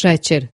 šećer